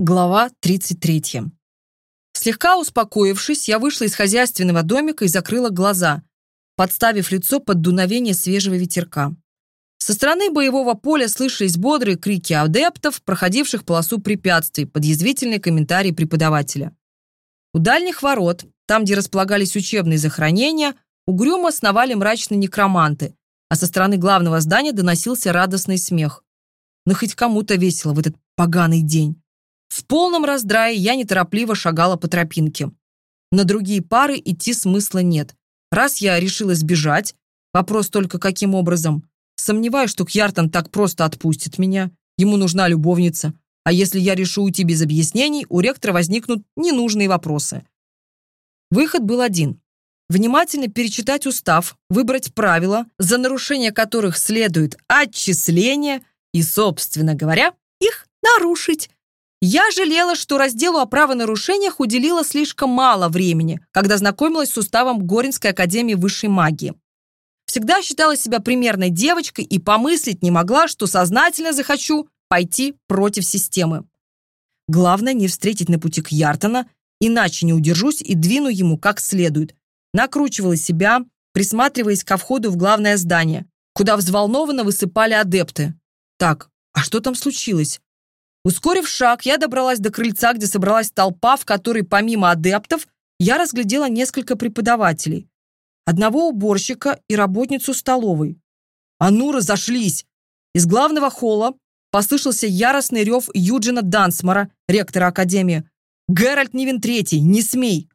Глава 33. Слегка успокоившись, я вышла из хозяйственного домика и закрыла глаза, подставив лицо под дуновение свежего ветерка. Со стороны боевого поля слышались бодрые крики адептов, проходивших полосу препятствий, под язвительные комментарии преподавателя. У дальних ворот, там, где располагались учебные захоронения, угрюмо основали мрачные некроманты, а со стороны главного здания доносился радостный смех. Но ну, хоть кому-то весело в этот поганый день. В полном раздрае я неторопливо шагала по тропинке. На другие пары идти смысла нет. Раз я решила сбежать, вопрос только каким образом. Сомневаюсь, что Кьяртон так просто отпустит меня. Ему нужна любовница. А если я решу уйти без объяснений, у ректора возникнут ненужные вопросы. Выход был один. Внимательно перечитать устав, выбрать правила, за нарушение которых следует отчисление и, собственно говоря, их нарушить. Я жалела, что разделу о правонарушениях уделила слишком мало времени, когда знакомилась с уставом Горинской академии высшей магии. Всегда считала себя примерной девочкой и помыслить не могла, что сознательно захочу пойти против системы. Главное не встретить на пути к Яртона, иначе не удержусь и двину ему как следует. Накручивала себя, присматриваясь ко входу в главное здание, куда взволнованно высыпали адепты. Так, а что там случилось? Ускорив шаг, я добралась до крыльца, где собралась толпа, в которой помимо адептов я разглядела несколько преподавателей. Одного уборщика и работницу столовой. «А ну, разошлись!» Из главного холла послышался яростный рев Юджина Дансмара, ректора Академии. «Геральт Нивен Третий, не смей!»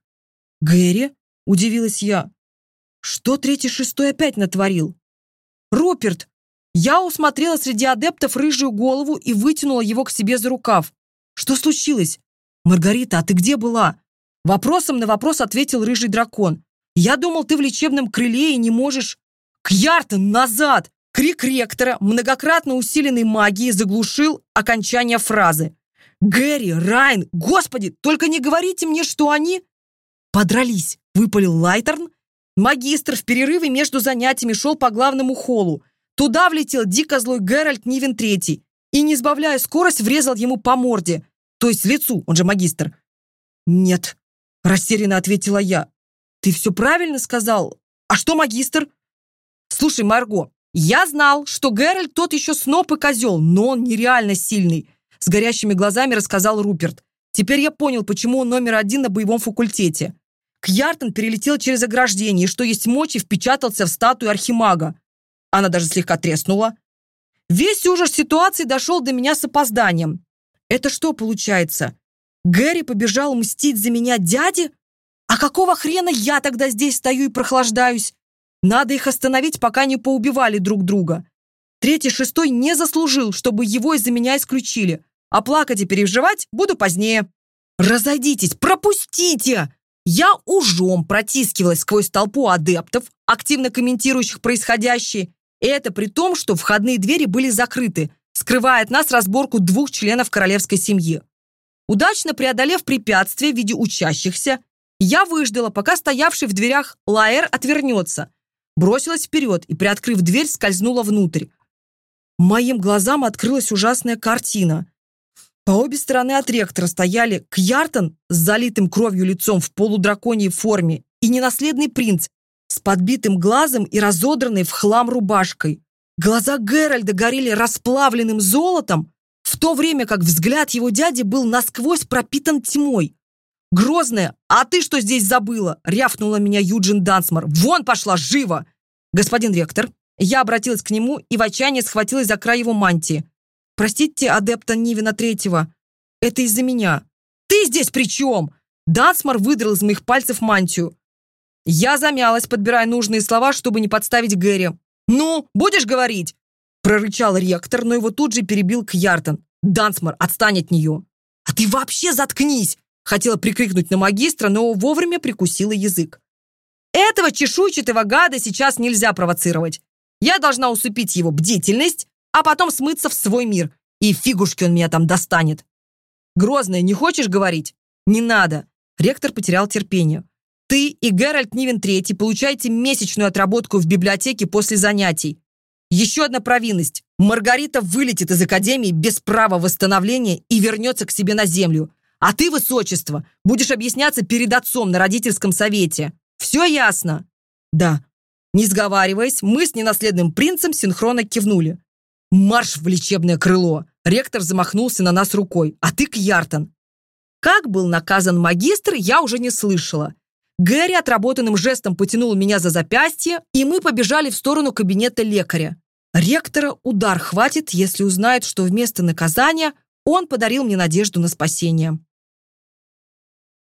«Гэри?» – удивилась я. «Что Третий Шестой опять натворил?» «Руперт, я усмотрела среди адептов рыжую голову и вытянула его к себе за рукав. «Что случилось?» «Маргарита, а ты где была?» Вопросом на вопрос ответил рыжий дракон. «Я думал, ты в лечебном крыле и не можешь...» «Кьяртон, назад!» Крик ректора, многократно усиленный магией, заглушил окончание фразы. «Гэри, Райн, господи, только не говорите мне, что они...» «Подрались», — выпалил Лайтерн. Магистр в перерыве между занятиями шел по главному холлу. Туда влетел дико злой Геральт Нивен Третий и, не избавляя скорость, врезал ему по морде, то есть лицу, он же магистр. «Нет», — растерянно ответила я. «Ты все правильно сказал? А что магистр?» «Слушай, Марго, я знал, что Геральт тот еще сноп и козел, но он нереально сильный», — с горящими глазами рассказал Руперт. «Теперь я понял, почему он номер один на боевом факультете». Кьяртон перелетел через ограждение и, что есть мочи, впечатался в статую архимага. Она даже слегка треснула. Весь ужас ситуации дошел до меня с опозданием. Это что получается? Гэри побежал мстить за меня дяде? А какого хрена я тогда здесь стою и прохлаждаюсь? Надо их остановить, пока не поубивали друг друга. Третий шестой не заслужил, чтобы его из-за меня исключили. А плакать и переживать буду позднее. Разойдитесь, пропустите! Я ужом протискивалась сквозь толпу адептов, активно комментирующих происходящее, это при том, что входные двери были закрыты, скрывая от нас разборку двух членов королевской семьи. Удачно преодолев препятствие в виде учащихся, я выждала, пока стоявший в дверях Лаэр отвернется. Бросилась вперед и, приоткрыв дверь, скользнула внутрь. Моим глазам открылась ужасная картина. По обе стороны от ректора стояли Кьяртон с залитым кровью лицом в полудраконьей форме и ненаследный принц, с подбитым глазом и разодранной в хлам рубашкой. Глаза Геральда горели расплавленным золотом, в то время как взгляд его дяди был насквозь пропитан тьмой. «Грозная, а ты что здесь забыла?» — рявкнула меня Юджин Дансмар. «Вон пошла, живо!» «Господин ректор». Я обратилась к нему и в отчаянии схватилась за край его мантии. «Простите, адепта Нивина Третьего, это из-за меня». «Ты здесь при чем?» Дансмар выдрал из моих пальцев мантию. Я замялась, подбирая нужные слова, чтобы не подставить Гэри. «Ну, будешь говорить?» Прорычал ректор, но его тут же перебил Кьяртон. «Дансмар, отстань от нее!» «А ты вообще заткнись!» Хотела прикрикнуть на магистра, но вовремя прикусила язык. «Этого чешуйчатого гада сейчас нельзя провоцировать. Я должна усыпить его бдительность, а потом смыться в свой мир, и фигушки он меня там достанет». «Грозная, не хочешь говорить?» «Не надо!» Ректор потерял терпение. Ты и Геральт Нивен III получаете месячную отработку в библиотеке после занятий. Еще одна провинность. Маргарита вылетит из академии без права восстановления и вернется к себе на землю. А ты, высочество, будешь объясняться перед отцом на родительском совете. Все ясно? Да. Не сговариваясь, мы с ненаследным принцем синхронно кивнули. Марш в лечебное крыло. Ректор замахнулся на нас рукой. А ты, Кьяртон. Как был наказан магистр, я уже не слышала. Гэри отработанным жестом потянул меня за запястье, и мы побежали в сторону кабинета лекаря. Ректора удар хватит, если узнает, что вместо наказания он подарил мне надежду на спасение.